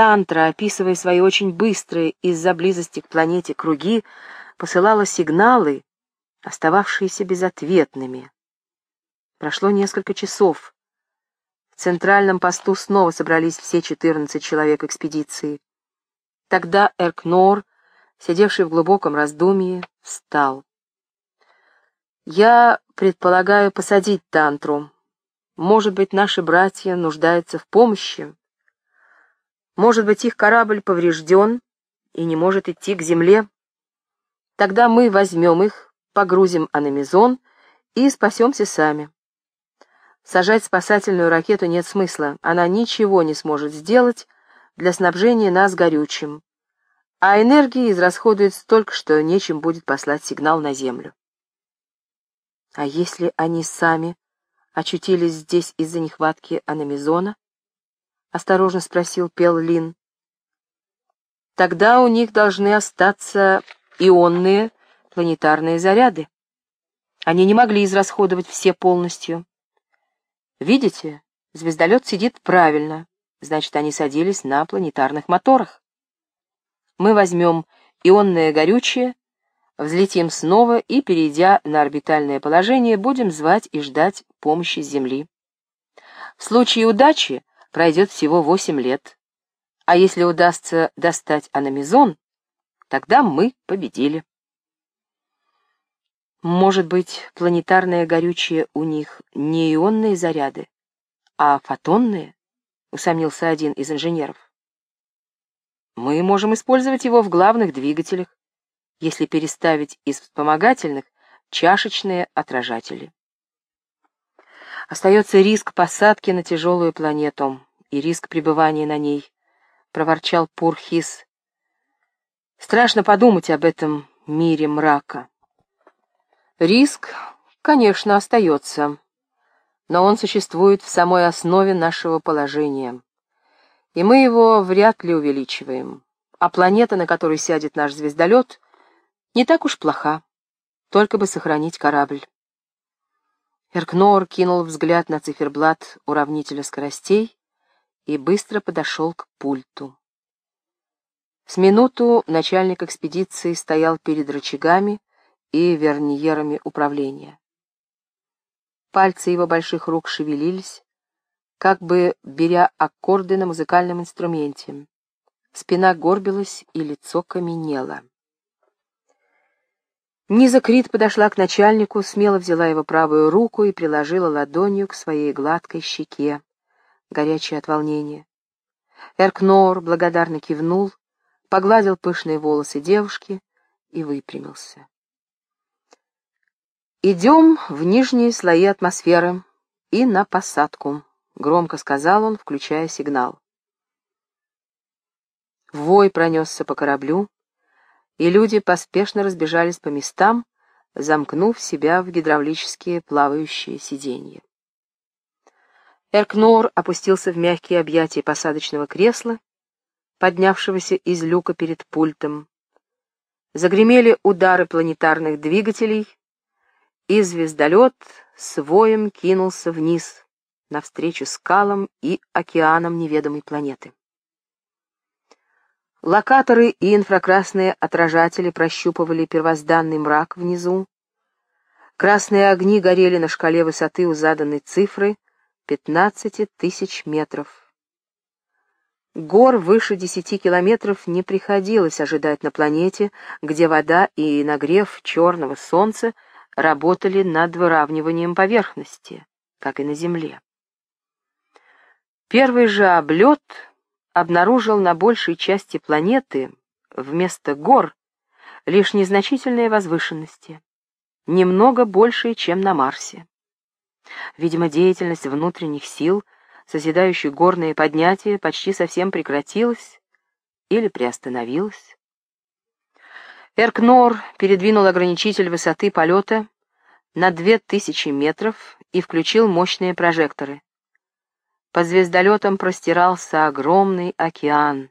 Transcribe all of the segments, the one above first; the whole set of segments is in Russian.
Тантра, описывая свои очень быстрые из-за близости к планете круги, посылала сигналы, остававшиеся безответными. Прошло несколько часов. В центральном посту снова собрались все 14 человек экспедиции. Тогда Эркнор, сидевший в глубоком раздумье, встал. «Я предполагаю посадить тантру. Может быть, наши братья нуждаются в помощи. Может быть, их корабль поврежден и не может идти к земле. Тогда мы возьмем их, погрузим аномизон и спасемся сами. Сажать спасательную ракету нет смысла, она ничего не сможет сделать для снабжения нас горючим, а энергии израсходует столько, что нечем будет послать сигнал на Землю. А если они сами очутились здесь из-за нехватки аномизона? Осторожно спросил Пел Лин. Тогда у них должны остаться ионные планетарные заряды. Они не могли израсходовать все полностью. Видите, звездолет сидит правильно, значит, они садились на планетарных моторах. Мы возьмем ионное горючее, взлетим снова и, перейдя на орбитальное положение, будем звать и ждать помощи Земли. В случае удачи пройдет всего 8 лет, а если удастся достать аномизон, тогда мы победили. Может быть, планетарное горючее у них не ионные заряды, а фотонные? Усомнился один из инженеров. Мы можем использовать его в главных двигателях, если переставить из вспомогательных чашечные отражатели. Остается риск посадки на тяжелую планету и риск пребывания на ней, проворчал Пурхис. Страшно подумать об этом мире мрака. Риск, конечно, остается, но он существует в самой основе нашего положения, и мы его вряд ли увеличиваем. А планета, на которой сядет наш звездолет, не так уж плоха, только бы сохранить корабль. Эркнор кинул взгляд на циферблат уравнителя скоростей и быстро подошел к пульту. С минуту начальник экспедиции стоял перед рычагами, и верниерами управления. Пальцы его больших рук шевелились, как бы беря аккорды на музыкальном инструменте. Спина горбилась, и лицо каменело. Низа Крит подошла к начальнику, смело взяла его правую руку и приложила ладонью к своей гладкой щеке, горячей от волнения. Эркнор благодарно кивнул, погладил пышные волосы девушки и выпрямился. «Идем в нижние слои атмосферы и на посадку», — громко сказал он, включая сигнал. Вой пронесся по кораблю, и люди поспешно разбежались по местам, замкнув себя в гидравлические плавающие сиденья. Эркнор опустился в мягкие объятия посадочного кресла, поднявшегося из люка перед пультом. Загремели удары планетарных двигателей — и звездолет с воем кинулся вниз, навстречу скалам и океанам неведомой планеты. Локаторы и инфракрасные отражатели прощупывали первозданный мрак внизу. Красные огни горели на шкале высоты у заданной цифры 15 тысяч метров. Гор выше 10 километров не приходилось ожидать на планете, где вода и нагрев черного солнца — работали над выравниванием поверхности, как и на Земле. Первый же облет обнаружил на большей части планеты вместо гор лишь незначительные возвышенности, немного большие, чем на Марсе. Видимо, деятельность внутренних сил, созидающих горные поднятия, почти совсем прекратилась или приостановилась. Эркнор передвинул ограничитель высоты полета на две тысячи метров и включил мощные прожекторы. Под звездолетом простирался огромный океан,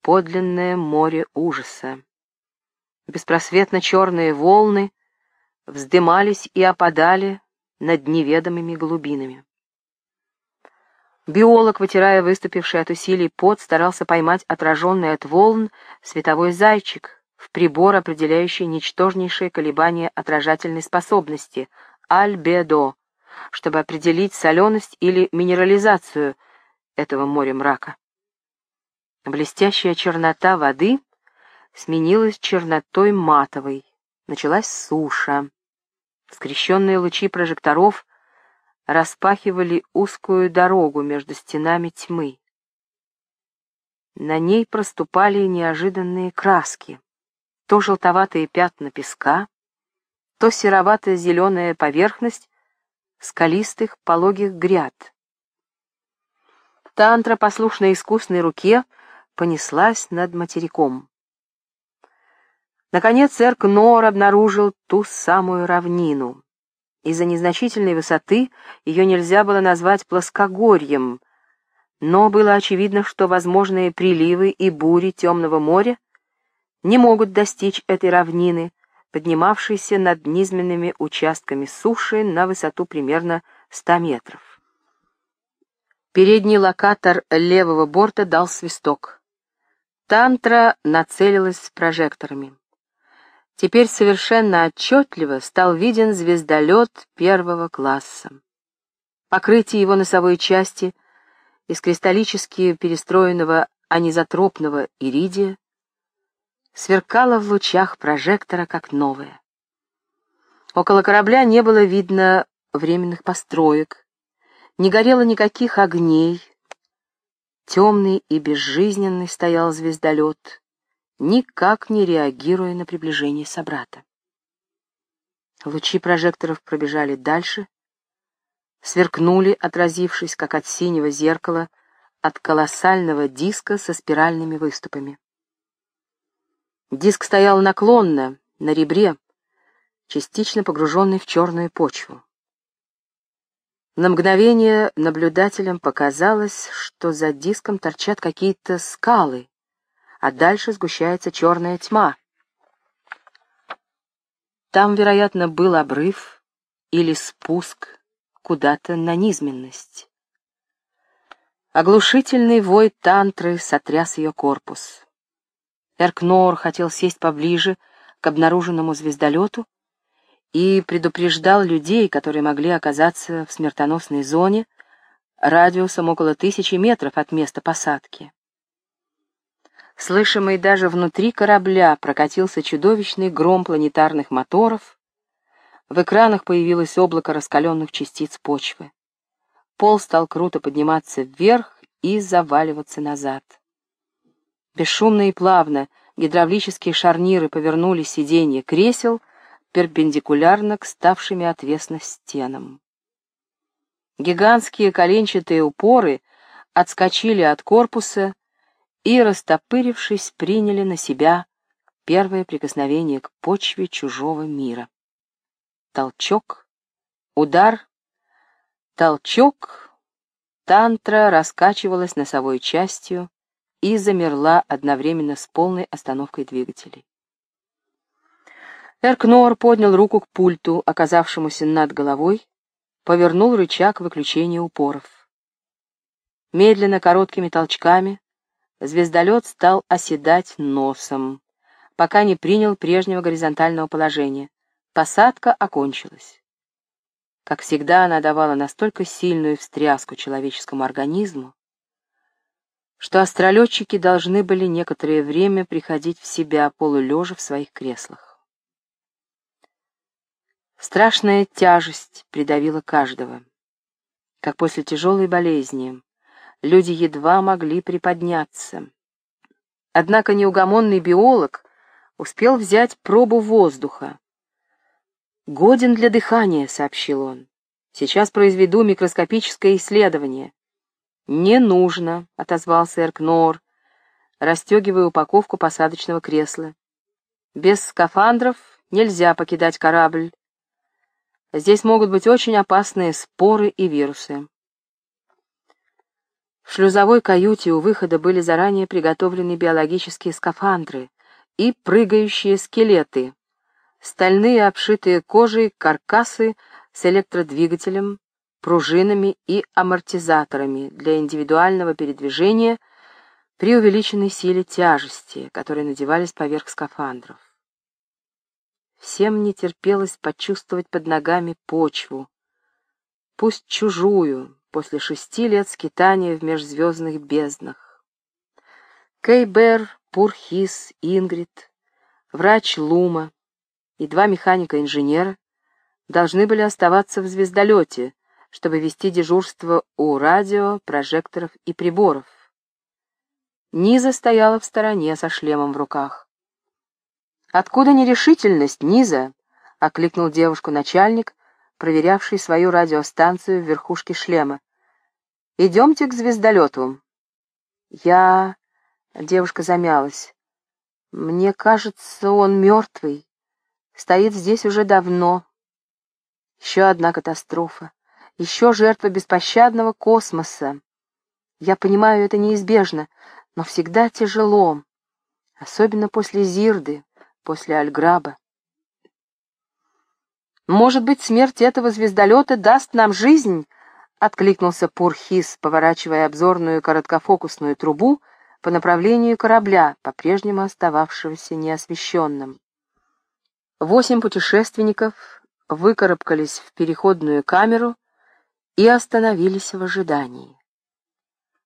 подлинное море ужаса. Беспросветно черные волны вздымались и опадали над неведомыми глубинами. Биолог, вытирая выступивший от усилий пот, старался поймать отраженный от волн световой зайчик в прибор, определяющий ничтожнейшие колебания отражательной способности — альбедо, чтобы определить соленость или минерализацию этого моря мрака. Блестящая чернота воды сменилась чернотой матовой. Началась суша. Скрещенные лучи прожекторов распахивали узкую дорогу между стенами тьмы. На ней проступали неожиданные краски. То желтоватые пятна песка, то сероватая зеленая поверхность скалистых пологих гряд. Тантра, послушной искусной руке, понеслась над материком. Наконец Эрк Нор обнаружил ту самую равнину. Из-за незначительной высоты ее нельзя было назвать плоскогорьем, но было очевидно, что возможные приливы и бури Темного моря не могут достичь этой равнины, поднимавшейся над низменными участками суши на высоту примерно 100 метров. Передний локатор левого борта дал свисток. Тантра нацелилась с прожекторами. Теперь совершенно отчетливо стал виден звездолет первого класса. Покрытие его носовой части из кристаллически перестроенного анизотропного иридия сверкало в лучах прожектора как новое. Около корабля не было видно временных построек, не горело никаких огней. Темный и безжизненный стоял звездолет, никак не реагируя на приближение собрата. Лучи прожекторов пробежали дальше, сверкнули, отразившись, как от синего зеркала, от колоссального диска со спиральными выступами. Диск стоял наклонно, на ребре, частично погруженный в черную почву. На мгновение наблюдателям показалось, что за диском торчат какие-то скалы, а дальше сгущается черная тьма. Там, вероятно, был обрыв или спуск куда-то на низменность. Оглушительный вой тантры сотряс ее корпус. Эркнор хотел сесть поближе к обнаруженному звездолету и предупреждал людей, которые могли оказаться в смертоносной зоне, радиусом около тысячи метров от места посадки. Слышимый даже внутри корабля прокатился чудовищный гром планетарных моторов. В экранах появилось облако раскаленных частиц почвы. Пол стал круто подниматься вверх и заваливаться назад. Бесшумно и плавно гидравлические шарниры повернули сиденье кресел перпендикулярно к ставшими отвесно стенам. Гигантские коленчатые упоры отскочили от корпуса и, растопырившись, приняли на себя первое прикосновение к почве чужого мира. Толчок, удар, толчок, тантра раскачивалась носовой частью и замерла одновременно с полной остановкой двигателей. Эркнор поднял руку к пульту, оказавшемуся над головой, повернул рычаг выключения упоров. Медленно, короткими толчками, звездолет стал оседать носом, пока не принял прежнего горизонтального положения. Посадка окончилась. Как всегда, она давала настолько сильную встряску человеческому организму, что астролетчики должны были некоторое время приходить в себя полулежа в своих креслах. Страшная тяжесть придавила каждого, как после тяжелой болезни, люди едва могли приподняться. Однако неугомонный биолог успел взять пробу воздуха. «Годен для дыхания», — сообщил он. «Сейчас произведу микроскопическое исследование». «Не нужно», — отозвался Эркнор, расстегивая упаковку посадочного кресла. «Без скафандров нельзя покидать корабль. Здесь могут быть очень опасные споры и вирусы. В шлюзовой каюте у выхода были заранее приготовлены биологические скафандры и прыгающие скелеты, стальные обшитые кожей каркасы с электродвигателем, пружинами и амортизаторами для индивидуального передвижения при увеличенной силе тяжести, которые надевались поверх скафандров. Всем не терпелось почувствовать под ногами почву, пусть чужую, после шести лет скитания в межзвездных безднах. Кейбер, Пурхис, Ингрид, врач Лума и два механика-инженера должны были оставаться в звездолете, чтобы вести дежурство у радио, прожекторов и приборов. Низа стояла в стороне со шлемом в руках. «Откуда нерешительность, Низа?» — окликнул девушку начальник, проверявший свою радиостанцию в верхушке шлема. «Идемте к звездолету». «Я...» — девушка замялась. «Мне кажется, он мертвый. Стоит здесь уже давно. Еще одна катастрофа. Еще жертва беспощадного космоса. Я понимаю, это неизбежно, но всегда тяжело. Особенно после Зирды, после Альграба. «Может быть, смерть этого звездолета даст нам жизнь?» — откликнулся Пурхис, поворачивая обзорную короткофокусную трубу по направлению корабля, по-прежнему остававшегося неосвещенным. Восемь путешественников выкарабкались в переходную камеру и остановились в ожидании.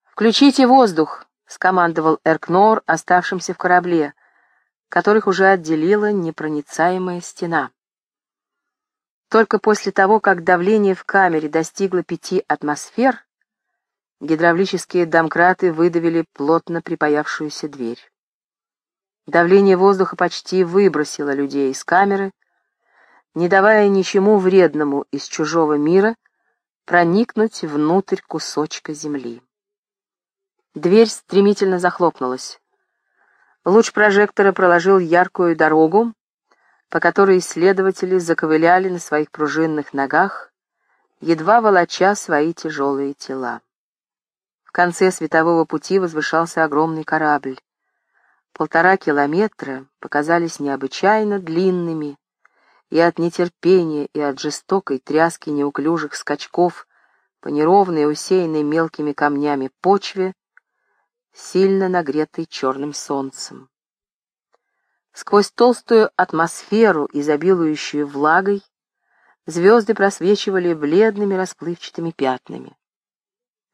«Включите воздух!» — скомандовал Эркнор, оставшимся в корабле, которых уже отделила непроницаемая стена. Только после того, как давление в камере достигло пяти атмосфер, гидравлические домкраты выдавили плотно припаявшуюся дверь. Давление воздуха почти выбросило людей из камеры, не давая ничему вредному из чужого мира проникнуть внутрь кусочка земли. Дверь стремительно захлопнулась. Луч прожектора проложил яркую дорогу, по которой исследователи заковыляли на своих пружинных ногах, едва волоча свои тяжелые тела. В конце светового пути возвышался огромный корабль. Полтора километра показались необычайно длинными, и от нетерпения, и от жестокой тряски неуклюжих скачков по неровной, усеянной мелкими камнями почве, сильно нагретой черным солнцем. Сквозь толстую атмосферу, изобилующую влагой, звезды просвечивали бледными расплывчатыми пятнами.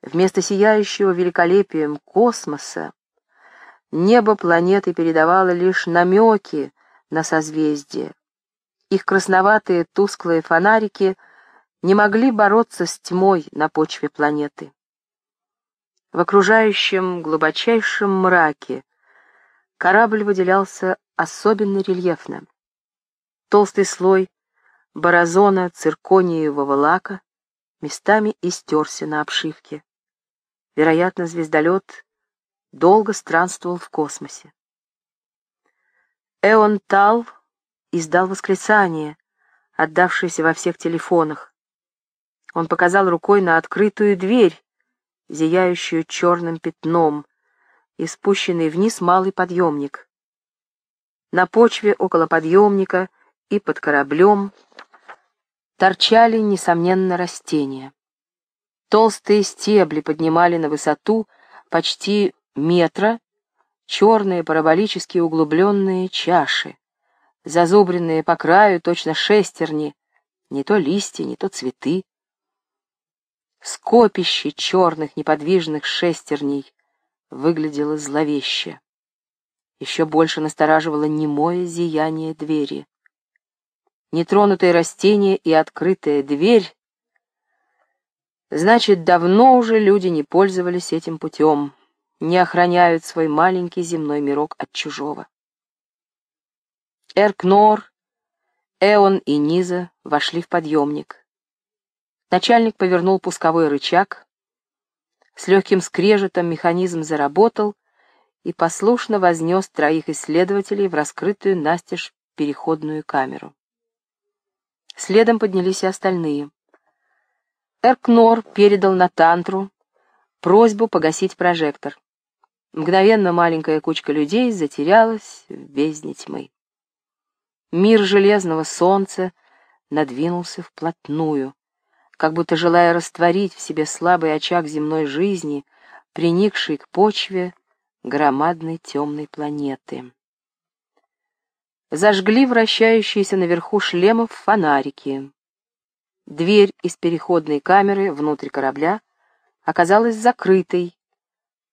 Вместо сияющего великолепием космоса небо планеты передавало лишь намеки на созвездия. Их красноватые тусклые фонарики не могли бороться с тьмой на почве планеты. В окружающем глубочайшем мраке корабль выделялся особенно рельефно. Толстый слой борозона циркониевого лака местами истерся на обшивке. Вероятно, звездолет долго странствовал в космосе. Эон Тал издал восклицание, отдавшееся во всех телефонах. Он показал рукой на открытую дверь, зияющую черным пятном, и спущенный вниз малый подъемник. На почве около подъемника и под кораблем торчали, несомненно, растения. Толстые стебли поднимали на высоту почти метра черные параболически углубленные чаши, зазубренные по краю точно шестерни, не то листья, не то цветы. Скопище черных неподвижных шестерней выглядело зловеще. Еще больше настораживало немое зияние двери. Нетронутое растение и открытая дверь Значит, давно уже люди не пользовались этим путем, не охраняют свой маленький земной мирок от чужого. Эркнор, Эон и Низа вошли в подъемник. Начальник повернул пусковой рычаг. С легким скрежетом механизм заработал и послушно вознес троих исследователей в раскрытую настежь переходную камеру. Следом поднялись и остальные. Эркнор передал на Тантру просьбу погасить прожектор. Мгновенно маленькая кучка людей затерялась в бездне тьмы. Мир железного солнца надвинулся вплотную, как будто желая растворить в себе слабый очаг земной жизни, приникший к почве громадной темной планеты. Зажгли вращающиеся наверху шлемов фонарики. Дверь из переходной камеры внутрь корабля оказалась закрытой,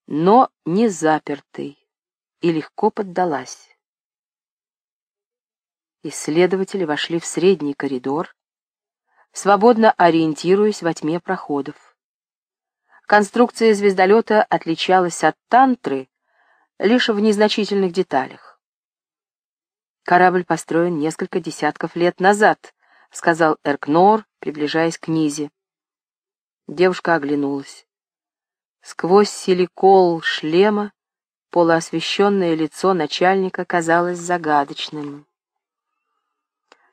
но не запертой, и легко поддалась. Исследователи вошли в средний коридор, свободно ориентируясь во тьме проходов. Конструкция звездолета отличалась от «Тантры» лишь в незначительных деталях. «Корабль построен несколько десятков лет назад», — сказал Эркнор, приближаясь к Низе. Девушка оглянулась. Сквозь силикол шлема полуосвещенное лицо начальника казалось загадочным.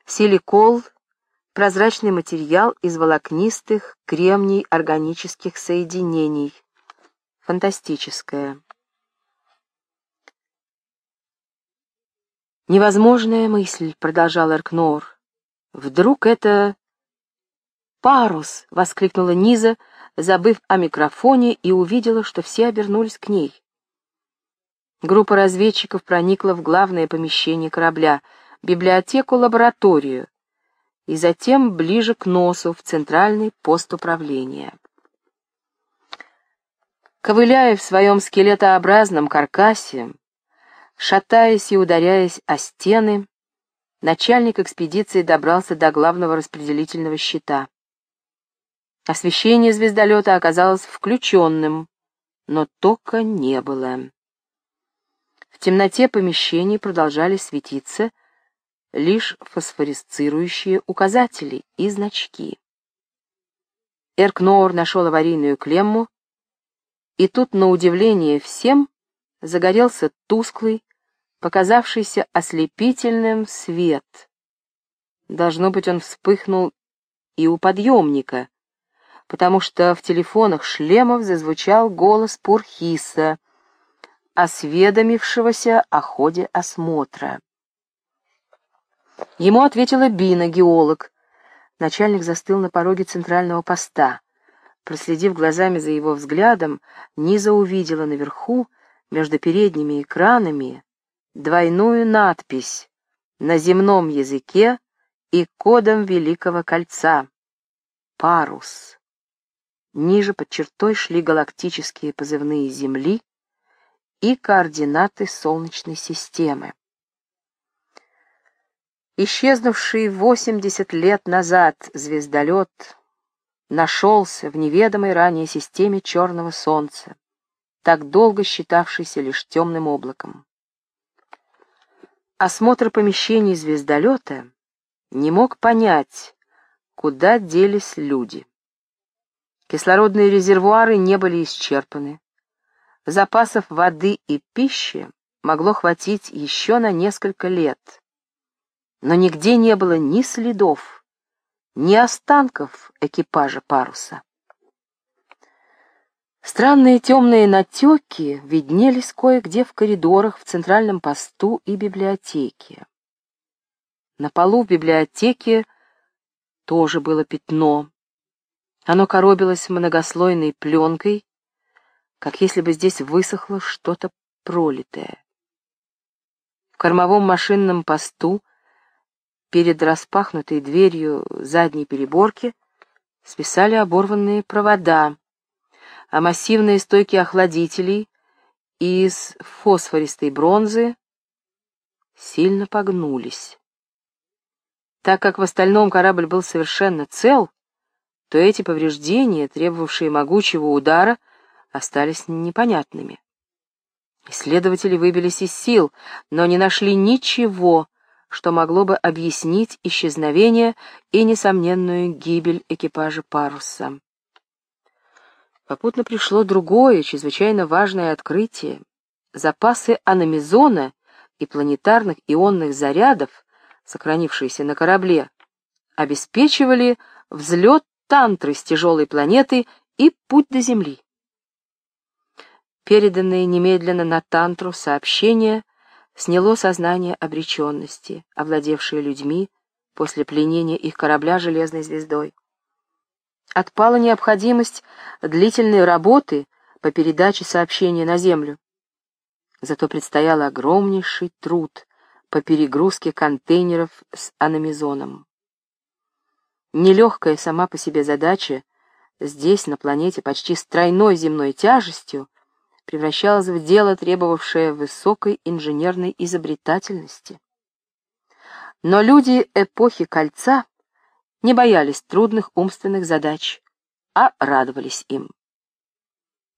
Силикол — прозрачный материал из волокнистых кремний органических соединений. Фантастическое. «Невозможная мысль», — продолжал Эркнор. «Вдруг это...» «Парус!» — воскликнула Низа, забыв о микрофоне, и увидела, что все обернулись к ней. Группа разведчиков проникла в главное помещение корабля, библиотеку-лабораторию, и затем ближе к носу, в центральный пост управления. Ковыляя в своем скелетообразном каркасе, шатаясь и ударяясь о стены, начальник экспедиции добрался до главного распределительного щита. Освещение звездолета оказалось включенным, но тока не было. В темноте помещений продолжали светиться лишь фосфорисцирующие указатели и значки. Эркноор нашел аварийную клемму, и тут, на удивление всем, загорелся тусклый, показавшийся ослепительным свет. Должно быть, он вспыхнул и у подъемника, потому что в телефонах шлемов зазвучал голос Пурхиса, осведомившегося о ходе осмотра. Ему ответила Бина, геолог. Начальник застыл на пороге центрального поста. Проследив глазами за его взглядом, Низа увидела наверху, между передними экранами, двойную надпись на земном языке и кодом Великого Кольца. Парус. Ниже под чертой шли галактические позывные Земли и координаты Солнечной системы. Исчезнувший 80 лет назад звездолет нашелся в неведомой ранее системе Черного Солнца, так долго считавшийся лишь темным облаком. Осмотр помещений звездолета не мог понять, куда делись люди. Кислородные резервуары не были исчерпаны. Запасов воды и пищи могло хватить еще на несколько лет но нигде не было ни следов, ни останков экипажа паруса. Странные темные натеки виднелись кое-где в коридорах, в центральном посту и библиотеке. На полу в библиотеке тоже было пятно. Оно коробилось многослойной пленкой, как если бы здесь высохло что-то пролитое. В кормовом машинном посту Перед распахнутой дверью задней переборки свисали оборванные провода, а массивные стойки охладителей из фосфористой бронзы сильно погнулись. Так как в остальном корабль был совершенно цел, то эти повреждения, требовавшие могучего удара, остались непонятными. Исследователи выбились из сил, но не нашли ничего, что могло бы объяснить исчезновение и несомненную гибель экипажа паруса. Попутно пришло другое, чрезвычайно важное открытие. Запасы аномизона и планетарных ионных зарядов, сохранившиеся на корабле, обеспечивали взлет тантры с тяжелой планеты и путь до Земли. Переданные немедленно на тантру сообщения сняло сознание обреченности, овладевшее людьми после пленения их корабля железной звездой. Отпала необходимость длительной работы по передаче сообщения на Землю. Зато предстоял огромнейший труд по перегрузке контейнеров с аномизоном. Нелегкая сама по себе задача здесь, на планете, почти с тройной земной тяжестью, превращалась в дело, требовавшее высокой инженерной изобретательности. Но люди эпохи Кольца не боялись трудных умственных задач, а радовались им.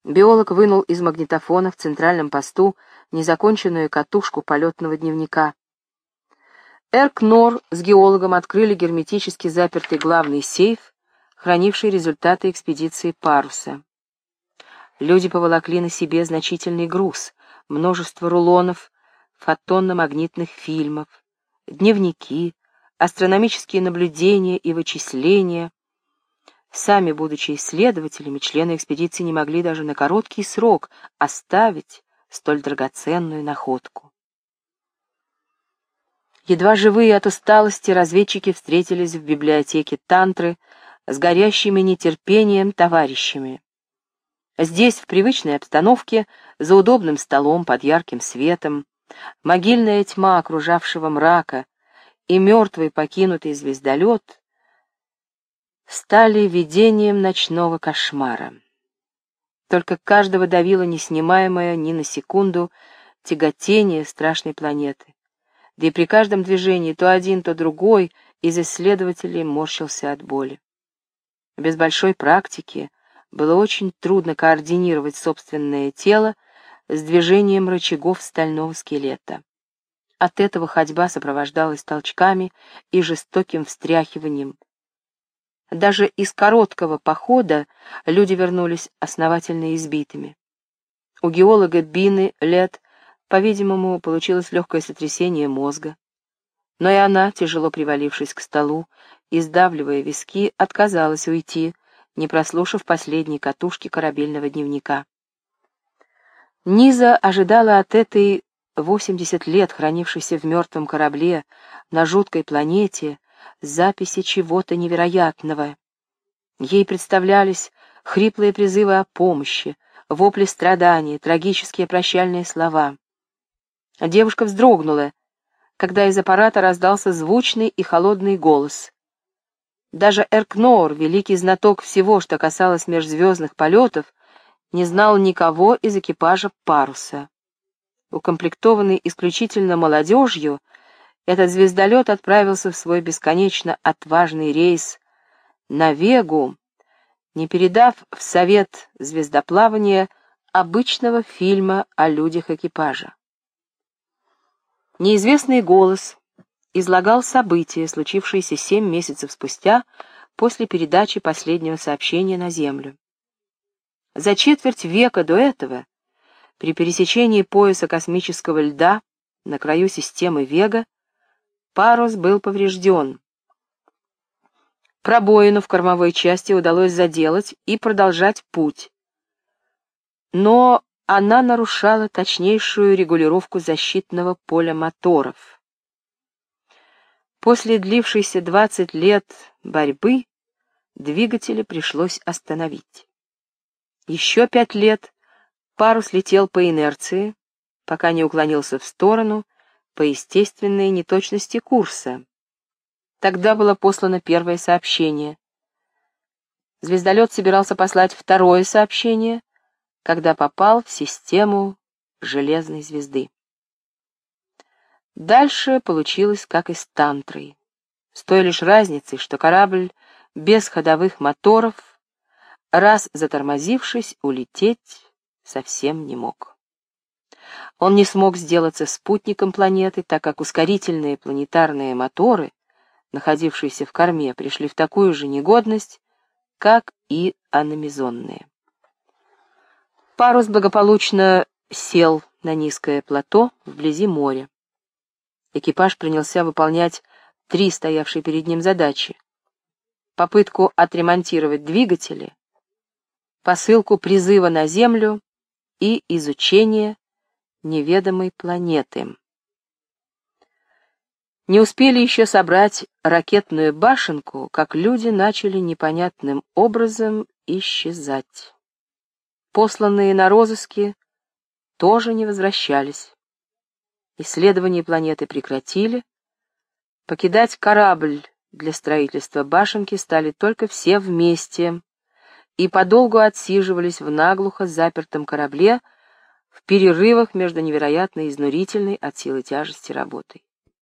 Биолог вынул из магнитофона в центральном посту незаконченную катушку полетного дневника. Эркнор с геологом открыли герметически запертый главный сейф, хранивший результаты экспедиции Паруса. Люди поволокли на себе значительный груз, множество рулонов, фотонно-магнитных фильмов, дневники, астрономические наблюдения и вычисления. Сами, будучи исследователями, члены экспедиции не могли даже на короткий срок оставить столь драгоценную находку. Едва живые от усталости, разведчики встретились в библиотеке Тантры с горящими нетерпением товарищами. Здесь, в привычной обстановке, за удобным столом под ярким светом, могильная тьма окружавшего мрака и мертвый покинутый звездолет стали видением ночного кошмара. Только каждого давило неснимаемое ни на секунду тяготение страшной планеты. Да и при каждом движении то один, то другой из исследователей морщился от боли. Без большой практики было очень трудно координировать собственное тело с движением рычагов стального скелета. От этого ходьба сопровождалась толчками и жестоким встряхиванием. Даже из короткого похода люди вернулись основательно избитыми. У геолога Бины Лет, по-видимому, получилось легкое сотрясение мозга. Но и она, тяжело привалившись к столу и сдавливая виски, отказалась уйти, не прослушав последней катушки корабельного дневника. Низа ожидала от этой 80 лет хранившейся в мертвом корабле на жуткой планете записи чего-то невероятного. Ей представлялись хриплые призывы о помощи, вопли страдания, трагические прощальные слова. Девушка вздрогнула, когда из аппарата раздался звучный и холодный голос. Даже Эркнор, великий знаток всего, что касалось межзвездных полетов, не знал никого из экипажа паруса. Укомплектованный исключительно молодежью, этот звездолет отправился в свой бесконечно отважный рейс на Вегу, не передав в совет звездоплавания обычного фильма о людях экипажа. Неизвестный голос излагал события, случившиеся семь месяцев спустя после передачи последнего сообщения на Землю. За четверть века до этого, при пересечении пояса космического льда на краю системы Вега, парус был поврежден. Пробоину в кормовой части удалось заделать и продолжать путь. Но она нарушала точнейшую регулировку защитного поля моторов. После длившейся 20 лет борьбы двигатели пришлось остановить. Еще пять лет парус летел по инерции, пока не уклонился в сторону по естественной неточности курса. Тогда было послано первое сообщение. Звездолет собирался послать второе сообщение, когда попал в систему железной звезды. Дальше получилось как и с Тантрой, с той лишь разницей, что корабль без ходовых моторов раз затормозившись, улететь совсем не мог. Он не смог сделаться спутником планеты, так как ускорительные планетарные моторы, находившиеся в корме, пришли в такую же негодность, как и аномизонные. Парус благополучно сел на низкое плато вблизи моря. Экипаж принялся выполнять три стоявшие перед ним задачи. Попытку отремонтировать двигатели, посылку призыва на Землю и изучение неведомой планеты. Не успели еще собрать ракетную башенку, как люди начали непонятным образом исчезать. Посланные на розыски тоже не возвращались. Исследования планеты прекратили. Покидать корабль для строительства башенки стали только все вместе и подолгу отсиживались в наглухо запертом корабле в перерывах между невероятно изнурительной от силы тяжести работой.